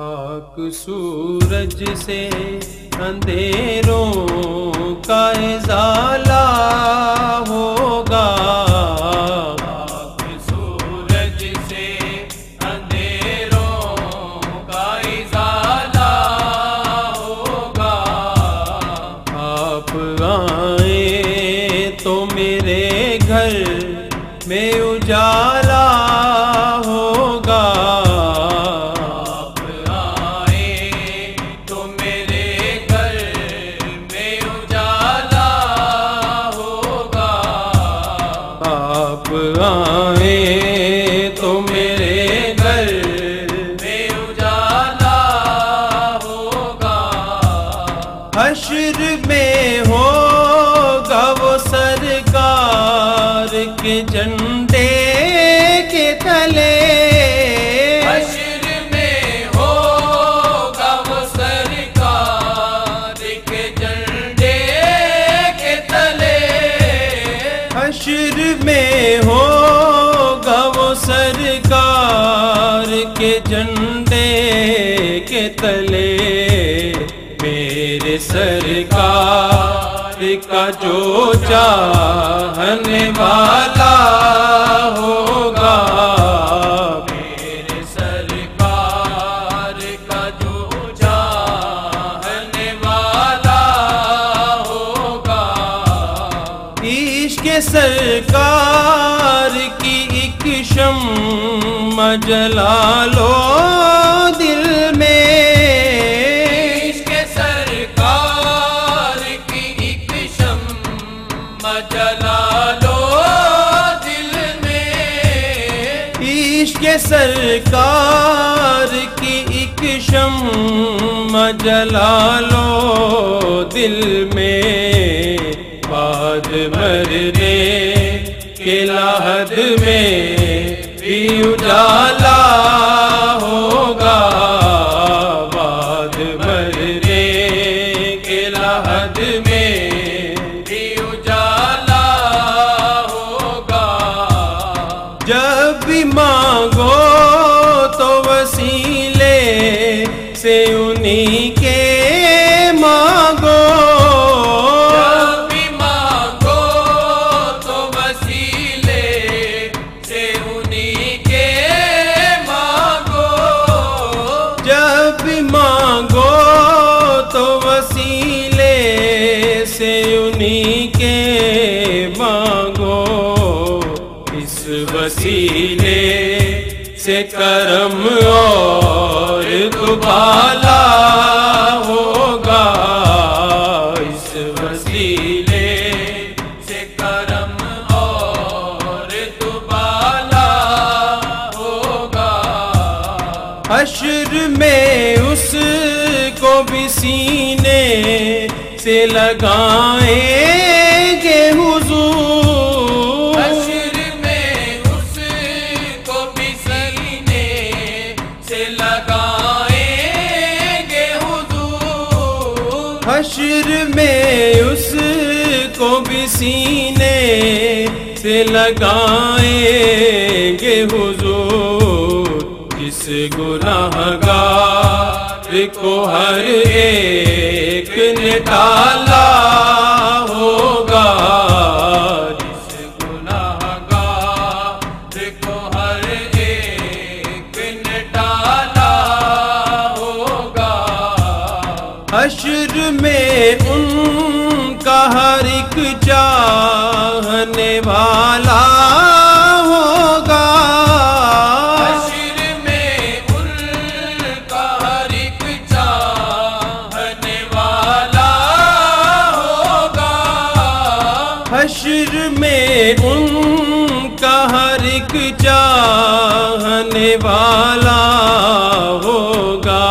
پاک سورج سے اندھیروں کا ازالہ ہوگا۔ پاک سورج سے اندھیروں کا ہوگا۔ آپ تو میرے گھر میں اجالا حشر میں ہوگا وہ سرکار کے جھنڈے کے تلے۔ حشر میں ہوگا وہ سرکار کے جھنڈے کے تلے۔ سرکار کا جو چاہنے والا ہوگا، میرے سرکار کا جو چاہنے والا ہوگا۔ عشق سرکار کی ایک شم لو سرکار کی ایک شم جلا لو دل میں بعد مرنے کے لاحد میں، بھی اجالا سے انہیں کے مانگو۔ اس وسیلے سے کرم اور دوبالا ہوگا۔ اس وسیلے سے کرم اور دوبالا ہوگا۔ حشر میں اس کو بھی سینے سے لگائیں گے حضور۔ حشر میں اس کو بھی سینے سے لگائیں گے حضور۔ حشر میں اس کو بھی سینے سے لگائیں گے حضور۔ جس گناہ گار کو ہر ایک ایک ڈالا ہوگا اس گناہ گار کو ہر ایک نٹالا ہوگا۔ حشر میں ان کا ہر ایک چار حشر میں ان کا ہر ایک چاہنے والا ہوگا۔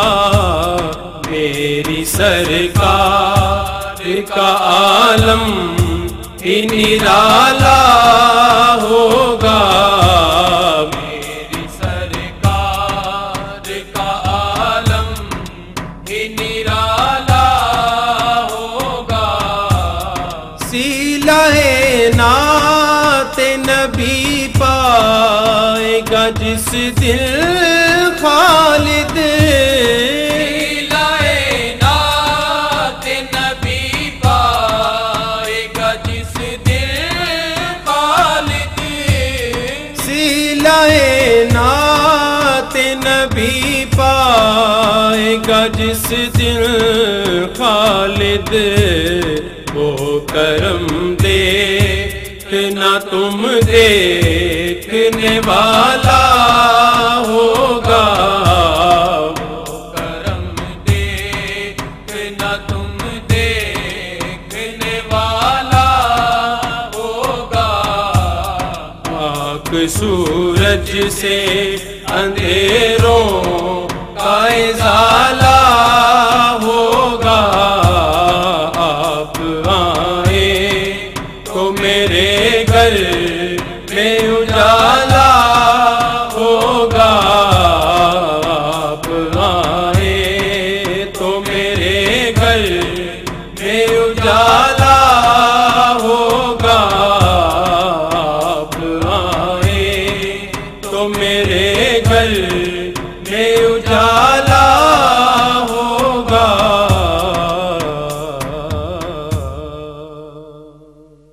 میری سرکار کا عالم ہی نرالا ہوگا۔ میری سرکار کا عالم ہی نرالا اس دل خالد۔ جس دل خالد۔ وہ کرم دیکھنا تم دیکھنے والا۔ سورج سے اندھیروں کا ازالہ میرے گھر میں اجالا